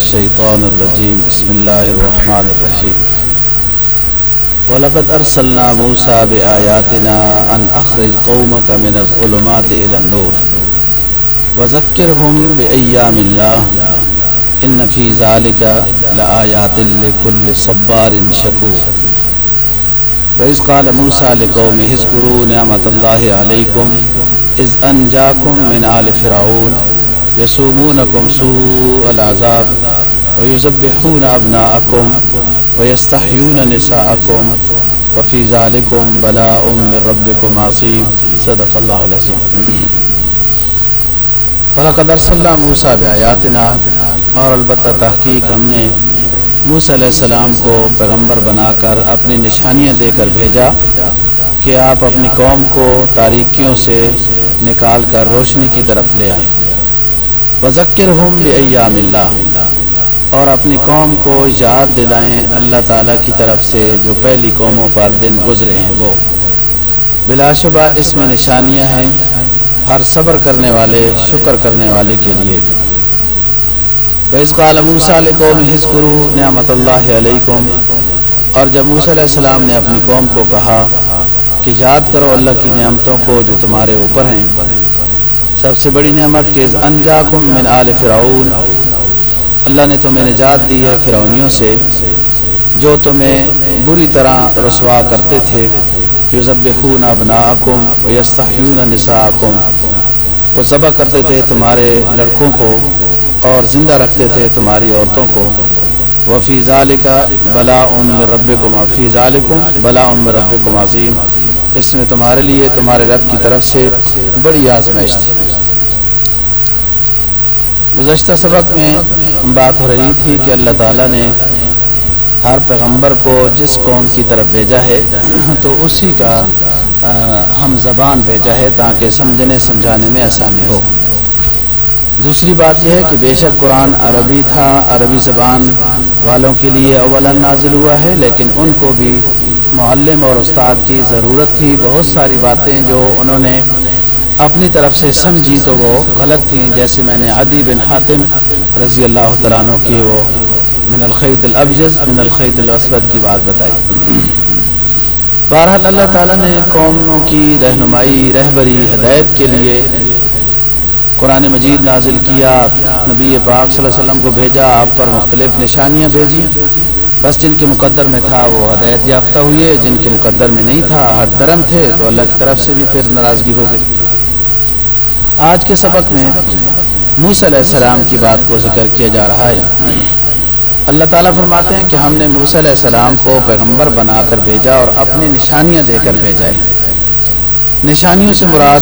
الشيطان الرجيم بسم الله الرحمن الرحيم ولقد أرسلنا موسى بآياتنا أن أخرج قومك من الظلمات إلى النور۔ وذكرهم بأيام الله إن في ذلك لآيات لكل صبار شكور وإذ قال موسى لقومه اذكروا نعمة الله عليكم إذ أنجاكم من آل فرعون۔ يسومونكم سوء العذاب ويذبحون أبناءكم ويستحيون نساءكم وفي ذلكم بلاء من ربكم عظيم صدق الله العظيم ولقد ارسلنا موسى بآياتنا اور البتہ تحقیق ہم نے موسیٰ علیہ السلام کو پیغمبر بنا کر اپنی نشانیاں دے کر بھیجا کہ آپ اپنی قوم کو تاریکیوں سے نکال کر روشنی کی طرف لے آئیں۔ وذکر ہم بایام اللہ۔ اور اپنی قوم کو یاد دلائیں اللہ تعالیٰ کی طرف سے جو پہلی قوموں پر دن گزرے ہیں وہ۔ بلا شبہ اس میں نشانیاں ہیں، ہر صبر کرنے والے، شکر کرنے والے کے لیے۔ قال موسیٰ علیہ قوم حسکرو نعمت اللہ علیکم۔ اور جب موسیٰ علیہ السلام نے اپنی قوم کو کہا کہ یاد کرو اللہ کی نعمتوں کو جو تمہارے اوپر ہیں سب سے بڑی نعمت کہ انجاکم من آل فرعون، اللہ نے تمہیں نجات دی ہے فرعونیوں سے، جو تمہیں بری طرح رسوا کرتے تھے۔ یذبحون ابناءکم ویستحیون نساءکم وہ ذبح کرتے تھے تمہارے لڑکوں کو اور زندہ رکھتے تھے تمہاری عورتوں کو۔ وفی ذالک بلا ام ربکم وفی ذالکم بلا ام ربکم عظیم۔ اس میں تمہارے لیے تمہارے رب کی طرف سے بڑی آزمائش تھی۔ گزشتہ سبق میں بات ہو رہی تھی کہ اللہ تعالیٰ نے ہر پیغمبر کو جس قوم کی طرف بھیجا ہے، تو اسی کا ہم زبان بھیجا ہے تاکہ سمجھنے، سمجھانے میں آسانی ہو۔ دوسری بات یہ ہے کہ بے شک قرآن عربی تھا، عربی زبان والوں کے لیے اولا نازل ہوا ہے، لیکن ان کو بھی معلم اور استاد کی ضرورت تھی۔ بہت ساری باتیں جو انہوں نے اپنی طرف سے سمجھی تو وہ غلط تھیں، جیسے میں نے عدی بن حاتم رضی اللہ تعالیٰ عنہ کی وہ من الخیط الابجز، من الخیط الاسود کی بات بتائی۔ بہرحال اللہ تعالیٰ نے قوموں کی رہنمائی، رہبری، ہدایت کے لیے قرآن مجید نازل کیا، نبی پاک صلی اللہ علیہ وسلم کو بھیجا، آپ پر مختلف نشانیاں بھیجی۔ بس جن کے مقدر میں تھا وہ ہدایت یافتہ ہوئے، جن کے مقدر میں نہیں تھا، ہر درم تھے، تو اللہ کی طرف سے بھی پھر ناراضگی ہو گئی۔ آج کے سبق میں موسیٰ علیہ السلام کی بات کو ذکر کیا جا رہا ہے۔ اللہ تعالیٰ فرماتے ہیں کہ ہم نے موسیٰ علیہ السلام کو پیغمبر بنا کر بھیجا اور اپنی نشانیاں دے کر بھیجا ہے۔ نشانیوں سے مراد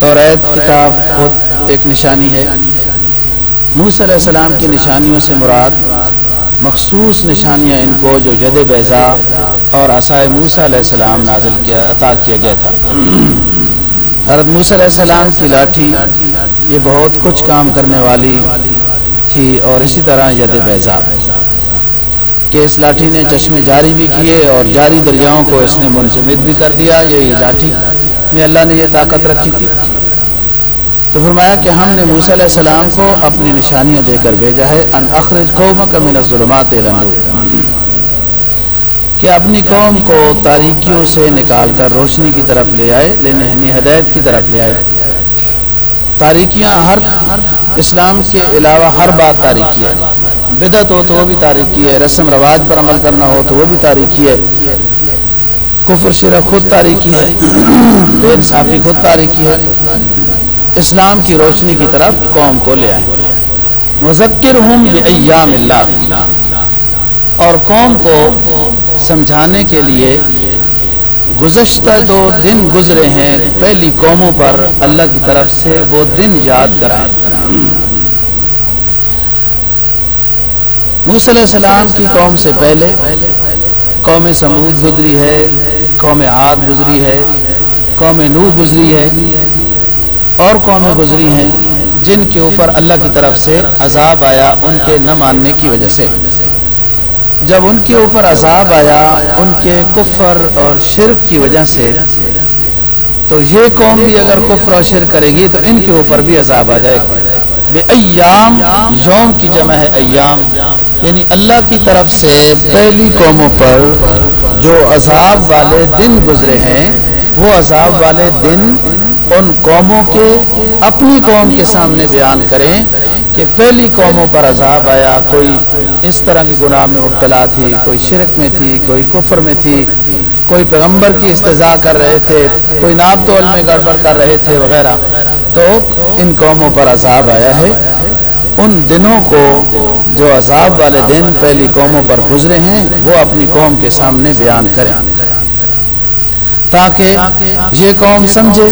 توریت کتاب خود ایک نشانی ہے۔ موسیٰ علیہ السلام کی نشانیوں سے مراد مخصوص نشانیاں ان کو جو جد بیضا اور عصائے موسیٰ علیہ السلام نازل کیا عطا کیا گیا تھا۔ حضرت موسیٰ علیہ السلام کی لاٹھی یہ بہت کچھ کام کرنے والی تھی اور اسی طرح ید بیضا کہ اس لاٹھی نے چشمے جاری بھی کیے اور جاری دریاؤں کو اس نے منجمد بھی کر دیا۔ یہ لاٹھی میں اللہ نے یہ طاقت رکھی تھی۔ تو فرمایا کہ ہم نے موسیٰ علیہ السلام کو اپنی نشانیاں دے کر بھیجا ہے، ان اخرج قومک من الظلمات کہ اپنی قوم کو تاریکیوں سے نکال کر روشنی کی طرف لے آئے لینے ہدایت کی طرف لے آئے۔ تاریکیاں ہر اسلام کے علاوہ ہر بات تاریخی ہے۔ بدت ہو تو وہ بھی تاریخی ہے، رسم رواج پر عمل کرنا ہو تو وہ بھی تاریخی ہے۔ کفر شرح خود تاریخی ہے۔ بے انصافی خود تاریخی ہے۔ اسلام کی روشنی کی طرف قوم کو لے آئے۔ مذکر ہوں اللہ اور قوم کو سمجھانے کے لیے گزشتہ دو دن گزرے ہیں۔ پہلی قوموں پر اللہ کی طرف سے وہ دن یاد کرائیں موسیٰ علیہ السلام کی قوم سے پہلے قوم سمود گزری ہے، قوم عاد گزری ہے، قوم نو گزری ہے، اور قومیں گزری ہیں جن کے اوپر اللہ کی طرف سے عذاب آیا ان کے نہ ماننے کی وجہ سے۔ جب ان کے اوپر عذاب آیا ان کے کفر اور شرک کی وجہ سے، تو یہ قوم بھی اگر کفر اور شرک کرے گی تو ان کے اوپر بھی عذاب آ جائے گا۔ بے ایام، یوم کی جمع ہے ایام۔ یعنی اللہ کی طرف سے پہلی قوموں پر جو عذاب والے دن گزرے ہیں، وہ عذاب والے دن ان قوموں کے، اپنی قوم کے سامنے بیان کریں کہ پہلی قوموں پر عذاب آیا، کوئی اس طرح کے گناہ میں مبتلا تھی، کوئی شرک میں تھی، کوئی کفر میں تھی، کوئی پیغمبر کی استضاء کر رہے تھے، کوئی ناب تول میں گڑبڑ کر رہے تھے وغیرہ۔ تو ان قوموں پر عذاب آیا ہے۔ ان دنوں کو جو عذاب والے دن پہلی قوموں پر گزرے ہیں، وہ اپنی قوم کے سامنے بیان کریں۔ تاکہ یہ قوم سمجھے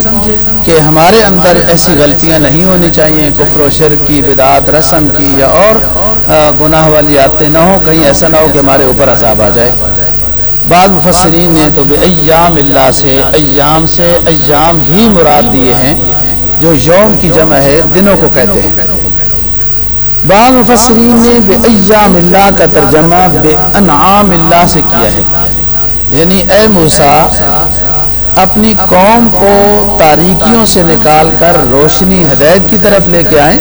کہ ہمارے اندر ایسی غلطیاں نہیں ہونی چاہیے، کفر و شرک کی بدعات رسم کی یا اور گناہ والی آتے نہ ہوں، کہیں ایسا نہ ہو کہ ہمارے اوپر عذاب آ جائے۔ بعض مفسرین نے تو بے ایام اللہ سے، ایام سے ایام ہی مراد دیے ہیں، جو یوم کی جمع ہے، دنوں کو کہتے ہیں۔ بعض مفسرین نے بے ایام اللہ کا ترجمہ بے انعام اللہ سے کیا ہے۔ یعنی اے موسا اپنی قوم کو تاریکیوں سے نکال کر روشنی ہدایت کی طرف لے کے آئیں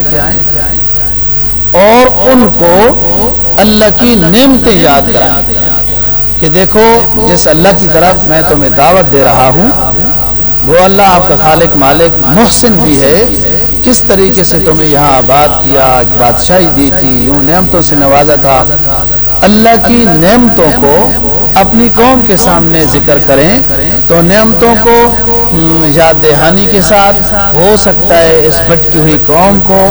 اور ان کو اللہ کی نعمتیں یاد کرائیں۔ کہ دیکھو، جس اللہ کی طرف میں تمہیں دعوت دے رہا ہوں، وہ اللہ آپ کا خالق مالک محسن بھی ہے۔ کس طریقے سے تمہیں یہاں آباد کیا؟ بادشاہی دی تھی، یوں نعمتوں سے نوازا تھا۔ اللہ کی نعمتوں کو اپنی قوم کے سامنے ذکر کریں تو نعمتوں کو یاد دہانی کے ساتھ ہو سکتا ہے، اس بھٹکی ہوئی قوم کو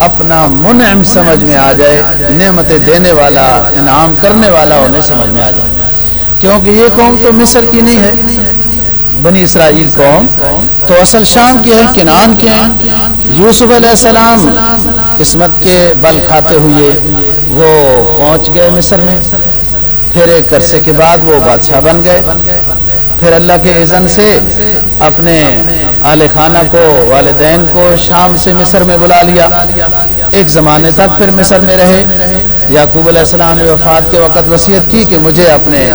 اپنا منعم سمجھ میں آ جائے، نعمتیں دینے والا، انعام کرنے والا، انہیں سمجھ میں آ جائے۔ کیونکہ یہ قوم تو مصر کی نہیں ہے۔ بنی اسرائیل قوم تو اصل شام کی ہے کنان کے ہیں یوسف علیہ السلام قسمت کے بل کھاتے ہوئے وہ پہنچ گئے مصر میں۔ پھر ایک عرصے کے بعد وہ بادشاہ بن گئے۔ پھر اللہ کے اذن سے اپنے اہل خانہ کو، والدین کو شام سے مصر میں بلا لیا۔ ایک زمانے تک پھر مصر میں رہے۔ یعقوب علیہ السلام نے وفات کے وقت وصیت کی کہ مجھے اپنے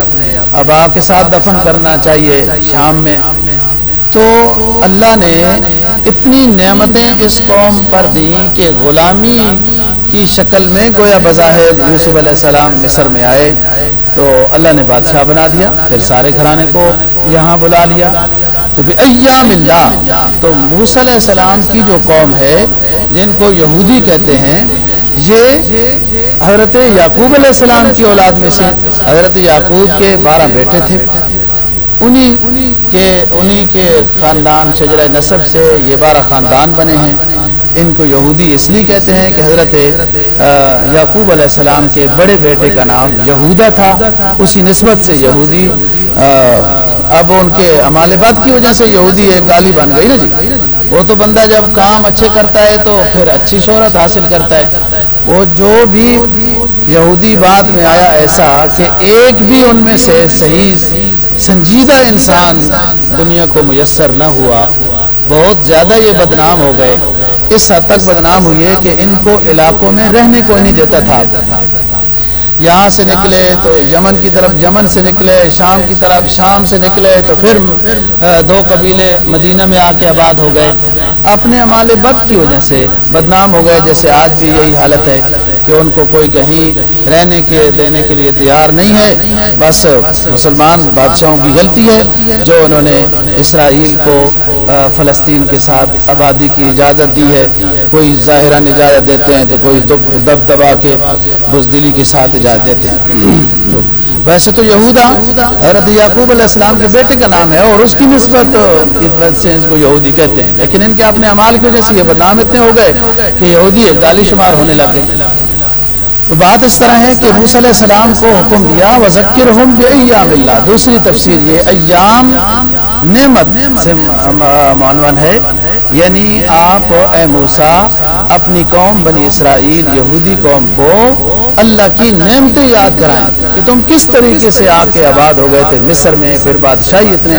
ابا کے ساتھ دفن کرنا چاہیے شام میں۔ تو اللہ نے اتنی نعمتیں اس قوم پر دی کہ غلامی کی شکل میں گویا بظاہر یوسف علیہ السلام مصر میں آئے۔ تو اللہ نے بادشاہ بنا دیا، پھر سارے گھرانے کو یہاں بلا لیا۔ تو ایام اللہ، تو موس علیہ السلام کی جو قوم ہے، جن کو یہودی کہتے ہیں یہ حضرت یعقوب علیہ السلام کی اولاد میں سے حضرت یعقوب کے بارہ بیٹے تھے۔ انہی کے انہی کے خاندان شجرہ نصب سے یہ بارہ خاندان بنے ہیں۔ ان کو یہودی اس لیے کہتے ہیں کہ حضرت یعقوب علیہ السلام کے بڑے بیٹے کا نام یہودا تھا۔ اسی نسبت سے یہودی اب ان کے امال کی وجہ سے یہودی ایک گالی بن گئی نا جی۔ وہ تو بندہ جب کام اچھے کرتا ہے تو پھر اچھی شہرت حاصل کرتا ہے۔ وہ جو بھی یہودی بعد میں آیا ایسا کہ ایک بھی ان میں سے صحیح سنجیدہ انسان دنیا کو میسر نہ ہوا، بہت زیادہ یہ بدنام ہو گئے۔ اس حد تک بدنام ہوئی ہے کہ ان کو علاقوں میں رہنے کو نہیں دیتا تھا۔ یہاں سے نکلے تو یمن کی طرف، یمن سے نکلے، شام کی طرف، شام سے نکلے تو پھر دو قبیلے مدینہ میں آ کے آباد ہو گئے۔ اپنے امال بد کی وجہ سے بدنام ہو گئے، جیسے آج بھی یہی حالت ہے کہ ان کو کوئی کہیں رہنے کے، دینے کے لیے تیار نہیں ہے۔ بس مسلمان بادشاہوں کی غلطی ہے جو انہوں نے اسرائیل کو فلسطین کے ساتھ آبادی کی اجازت دی ہے۔ کوئی ظاہرہ اجازت دیتے ہیں تو کوئی دب دبا کے بزدلی کے ساتھ اجازت دیتے ہیں۔ ویسے تو یہودا حضرت یعقوب علیہ السلام کے بیٹے کا نام ہے اور اس کی نسبت سے اس کو یہودی کہتے ہیں، لیکن ان کے اپنے امال کی وجہ سے یہ بدنام اتنے ہو گئے کہ یہودی ایک گالی شمار ہونے لگ گئے۔ تو بات اس طرح ہے کہ موس علیہ السلام کو حکم دیا وہ ذکر اللہ دوسری تفسیر یہ ایام نعمت سے معنون ہے۔ یعنی آپ اے موسا اپنی قوم بنی اسرائیل، یہودی قوم کو اللہ کی نعمتیں یاد کرائیں کہ تم کس طریقے سے آ کے آباد ہو گئے تھے، مصر میں، پھر بادشاہی اتنے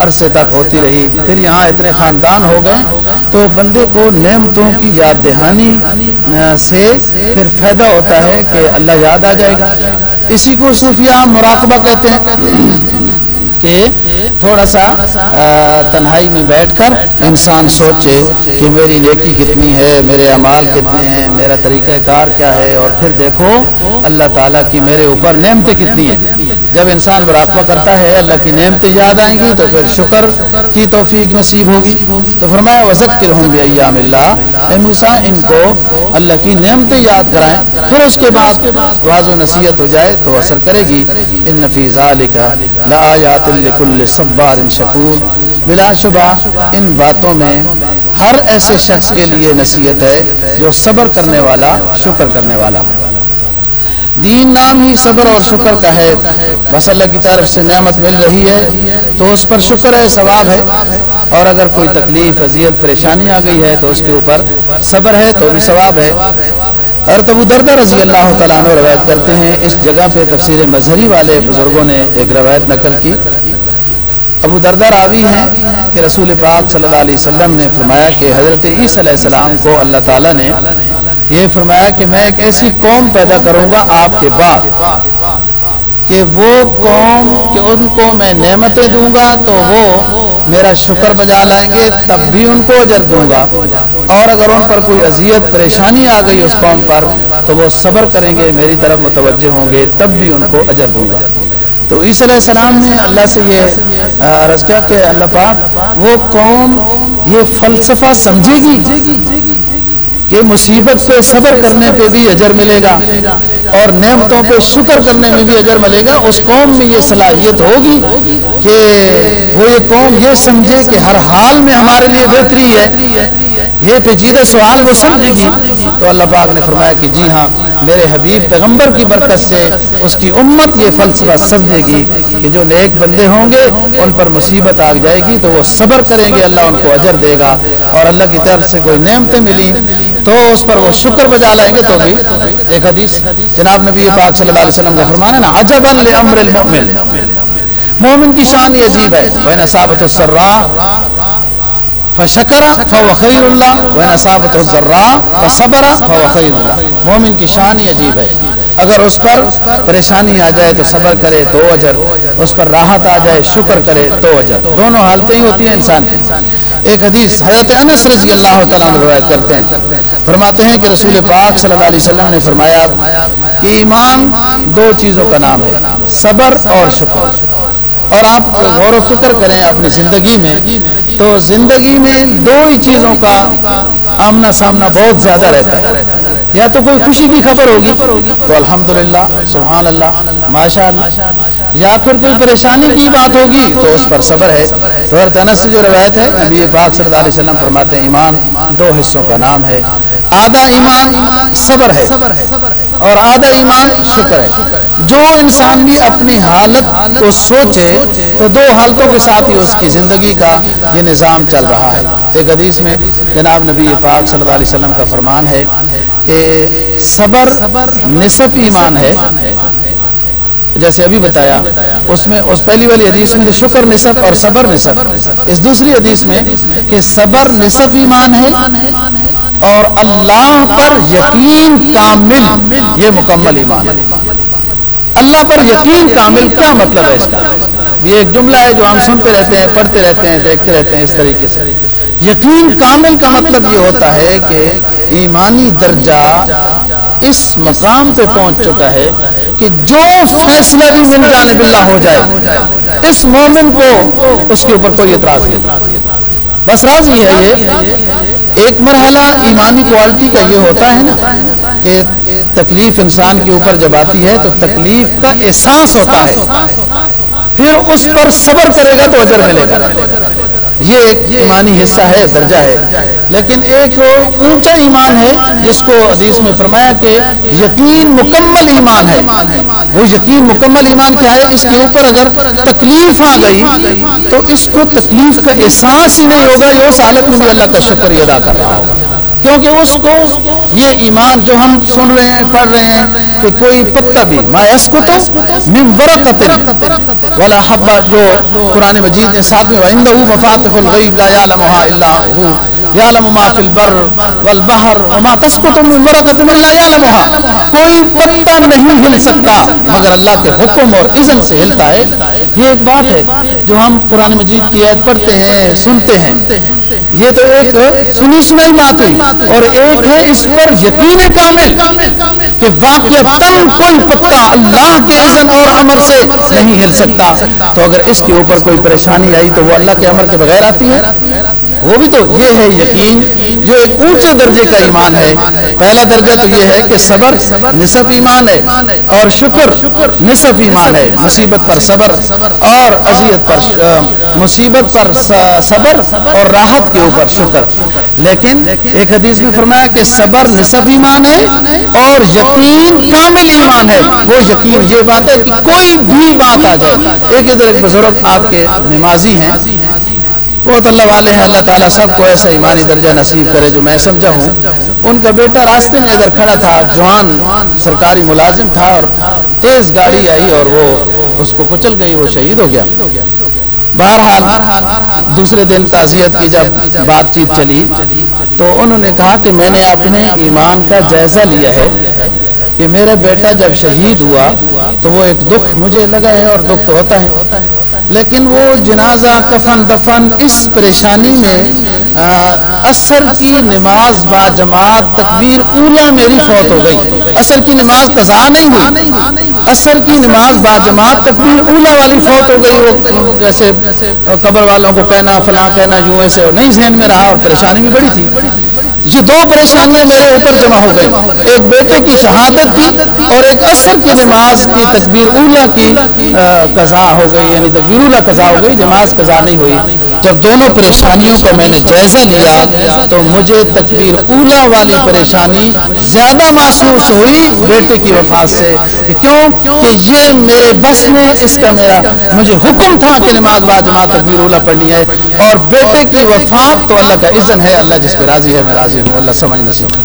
عرصے تک ہوتی رہی، پھر یہاں اتنے خاندان ہو گئے، تو بندے کو نعمتوں کی یاد دہانی سے پھر فائدہ ہوتا ہے کہ اللہ یاد آ جائے گا۔ اسی کو صوفیہ مراقبہ کہتے ہیں کہ تھوڑا سا تنہائی میں بیٹھ کر انسان سوچے کہ میری نیکی کتنی ہے میرے اعمال کتنے ہیں میرا طریقہ کار کیا ہے؟ اور پھر دیکھو اللہ تعالیٰ کی میرے اوپر نعمتیں کتنی ہیں۔ جب انسان مراقبہ کرتا ہے، اللہ کی نعمتیں یاد آئیں گی تو پھر شکر کی توفیق نصیب ہوگی۔ تو فرمایا وزکر ہوں گے ایام اللہ موسا ان کو اللہ کی نعمتیں یاد کرائیں۔ پھر اس کے بعد واض و نصیحت ہو جائے تو اثر کرے گی۔ ان نفیزہ لکھا لآیات لکل صبار شکور بلا شبہ، ان باتوں میں ہر ایسے شخص کے لیے نصیحت ہے جو صبر کرنے والا، شکر کرنے والا۔ ہو دین نام ہی صبر اور شکر کا ہے۔ بس اللہ کی طرف سے نعمت مل رہی ہے۔ تو اس پر شکر ہے ثواب ہے۔ اور اگر کوئی تکلیف اذیت پریشانی آ گئی ہے تو اس کے اوپر صبر ہے تو بھی ثواب ہے۔ اور تبو دردہ رضی اللہ تعالیٰ عنہ روایت کرتے ہیں اس جگہ پہ تفسیر مظہری والے بزرگوں نے ایک روایت نقل کی۔ ابو دردہ راوی ہیں کہ رسول پاک صلی اللہ علیہ وسلم نے فرمایا کہ حضرت عیسی علیہ السلام کو اللہ تعالیٰ نے یہ فرمایا کہ میں ایک ایسی قوم پیدا کروں گا آپ کے بعد کہ وہ قوم کہ ان کو میں نعمتیں دوں گا تو وہ میرا شکر بجا لائیں گے، تب بھی ان کو اجر دوں گا۔ اور اگر ان پر کوئی اذیت، پریشانی آ گئی اس قوم پر تو وہ صبر کریں گے، میری طرف متوجہ ہوں گے، تب بھی ان کو اجر دوں گا۔ تو عیسی علیہ السلام نے اللہ سے یہ عرض کیا کہ اللہ پاک، وہ قوم یہ فلسفہ سمجھے گی کہ مصیبت پہ صبر کرنے پہ بھی اجر ملے گا اور نعمتوں پہ شکر کرنے میں بھی اجر ملے گا اس قوم میں یہ صلاحیت ہوگی کہ وہ یہ قوم یہ سمجھے کہ ہر حال میں ہمارے لیے بہتری ہے۔ یہ پیچیدہ سوال وہ سمجھے گی۔ تو اللہ پاک نے فرمایا کہ جی ہاں میرے حبیب پیغمبر کی برکت سے اس کی امت یہ فلسفہ سمجھے گی کہ جو نیک بندے ہوں گے، ان پر مصیبت آ جائے گی تو وہ صبر کریں گے، اللہ ان کو اجر دے گا اور اللہ کی طرف سے کوئی نعمتیں ملی تو اس پر وہ شکر بجا لائیں گے تو بھی۔ ایک حدیث، جناب نبی پاک صلی اللہ علیہ وسلم کا فرمان ہے نا عجب لامر المؤمن۔ مومن کی شان یہ عجیب ہے۔ وین نصابت السرا فشکر فهو خیر اللہ وین نصابت الزرا فصبر فهو خیر اللہ مومن کی شان یہ عجیب ہے۔ اگر اس پر پریشانی آ جائے تو صبر کرے تو اجر۔ اس پر راحت آ جائے، شکر کرے تو اجر۔ دونوں حالتیں ہی ہوتی ہیں انسان کی۔ ایک حدیث حضرت انس رضی اللہ تعالیٰ روایت کرتے ہیں۔ فرماتے ہیں کہ رسول پاک صلی اللہ علیہ وسلم نے فرمایا کہ ایمان دو چیزوں کا نام ہے، صبر اور شکر۔ اور آپ غور و فکر کریں اپنی زندگی میں، تو زندگی میں دو ہی چیزوں کا آمنا سامنا بہت زیادہ رہتا ہے۔ یا تو کوئی خوشی کی خبر ہوگی؟ تو الحمدللہ سبحان اللہ ماشاء اللہ یا پھر کوئی پریشانی کی بات ہوگی؟ تو اس پر صبر ہے۔ تو تنس سے جو روایت ہے نبی پاک صلی اللہ علیہ وسلم فرماتے ہیں ایمان دو حصوں کا نام ہے۔ آدھا ایمان صبر ہے۔ اور آدھا ایمان شکر ہے۔ جو انسان بھی اپنی حالت کو سوچے تو دو حالتوں کے ساتھ ہی اس کی زندگی کا یہ نظام چل رہا ہے۔ ایک حدیث میں جناب نبی پاک صلی اللہ علیہ وسلم کا فرمان ہے کہ صبر نصف ایمان ہے۔ جیسے ابھی بتایا، اس میں، اس پہلی والی حدیث میں شکر نصف اور صبر نصف۔ اس دوسری حدیث میں کہ صبر نصف ایمان ہے اور اللہ پر یقین کامل، یہ مکمل ایمان ہے۔ اللہ پر یقین کامل کیا مطلب ہے اس کا؟ یہ ایک جملہ ہے جو ہم سنتے رہتے ہیں، پڑھتے رہتے ہیں، دیکھتے رہتے ہیں اس طریقے سے۔ یقین کامل کا مطلب یہ ہوتا ہے کہ ایمانی درجہ اس مقام پہ پہنچ چکا ہے کہ جو فیصلہ بھی مل جانے اللہ ہو جائے، اس مومن کو اس کے اوپر کوئی اعتراض نہیں۔ بس راضی ہے یہ ایک مرحلہ ایمانی کوالٹی کا یہ ہوتا ہے نا کہ تکلیف انسان کے اوپر جب آتی ہے تو تکلیف کا احساس ہوتا ہے۔ پھر اس پر صبر کرے گا تو اجر ملے گا یہ ایک ایمانی حصہ ہے، درجہ ہے۔ لیکن ایک اونچا ایمان ہے جس کو حدیث میں فرمایا کہ یقین مکمل ایمان ہے۔ وہ یقین مکمل ایمان کیا ہے؟ اس کے اوپر اگر تکلیف آ گئی، تو اس کو تکلیف کا احساس ہی نہیں ہوگا یہ اس حالت میں بھی اللہ کا شکر ادا کر رہا ہوگا کیونکہ اس کو یہ ایمان جو ہم سن رہے ہیں، پڑھ رہے ہیں کہ کوئی پتا بھی مایس کو تو من برکت والا حبا جو قرآن مجید نے ساتھ میں وَعِنْدَهُ مَفَاتِحُ الْغَيْبِ لَا يَعْلَمُهَا إِلَّا هُوَ یعلم ما فی البر والبحر وما تسقط من ورقۃ الا یعلمها کوئی پتا نہیں ہل سکتا، مگر اللہ کے حکم اور اذن سے ہلتا ہے۔ یہ ایک بات ہے جو ہم قرآن مجید کی آیت پڑھتے ہیں، سنتے ہیں۔ یہ تو ایک سنی سنائی بات ہوئی۔ اور ایک ہے اس پر یقین کامل کہ واقعتاً کوئی پکا اللہ کے عزم اور امر سے نہیں ہل سکتا۔ تو اگر اس کے اوپر کوئی پریشانی آئی تو وہ اللہ کے امر کے بغیر آتی ہے۔ وہ بھی تو یہ ہے یقین جو ایک اونچے درجے کا ایمان ہے۔ پہلا درجہ تو یہ ہے کہ صبر، نصف ایمان ہے اور شکر، نصف ایمان ہے۔ مصیبت پر صبر اور اذیت پر مصیبت پر صبر اور راحت کے اوپر شکر۔ لیکن ایک حدیث میں فرمایا کہ صبر نصف ایمان ہے اور یقین کامل ایمان ہے۔ وہ یقین یہ بات ہے کہ کوئی بھی بات آ جائے، ایک ادھر ایک بزرگ آپ کے نمازی ہیں۔ بہت اللہ والے ہیں اللہ تعالیٰ سب کو ایسا ایمانی درجہ نصیب کرے جو میں سمجھا ہوں۔ ان کا بیٹا راستے میں ادھر کھڑا تھا، جوان سرکاری ملازم تھا اور تیز گاڑی آئی اور وہ اس کو کچل گئی، وہ شہید ہو گیا۔ بہرحال، دوسرے دن تعزیت کی جب بات چیت چلی، تو انہوں نے کہا کہ میں نے اپنے ایمان کا جائزہ لیا ہے کہ میرا بیٹا جب شہید ہوا تو وہ ایک دکھ مجھے لگا ہے اور دکھ تو ہوتا ہے۔ لیکن وہ جنازہ کفن دفن اس پریشانی میں اثر کی نماز با جماعت تکبیر اولا میری فوت ہو گئی۔ اثر کی نماز قضا نہیں ہوئی۔ اثر کی نماز با جماعت تکبیر اولا والی فوت ہو گئی۔ وہ جیسے قبر والوں کو کہنا، فلاں کہنا، یوں ایسے نہیں، ذہن میں رہا اور پریشانی بھی بڑی تھی۔ یہ دو پریشانیاں میرے اوپر جمع ہو گئی۔ ایک بیٹے کی شہادت کی اور ایک اثر کی نماز کی تکبیر اولا کی قضا ہو گئی یعنی تکبیر اولا قضا ہو گئی، نماز قضا نہیں ہوئی۔ جب دونوں پریشانیوں کا میں نے جائزہ لیا تو مجھے تکبیر اولا والی پریشانی زیادہ محسوس ہوئی بیٹے کی وفات سے کہ کیوں؟ کہ یہ میرے بس میں، اس کا میرا مجھے حکم تھا کہ نماز با جماعت تکبیر اولا پڑھنی ہے اور بیٹے کی وفات تو اللہ کا اذن ہے، اللہ جس پہ راضی ہے، میں راضی ہوں، اللہ سمجھ نصیب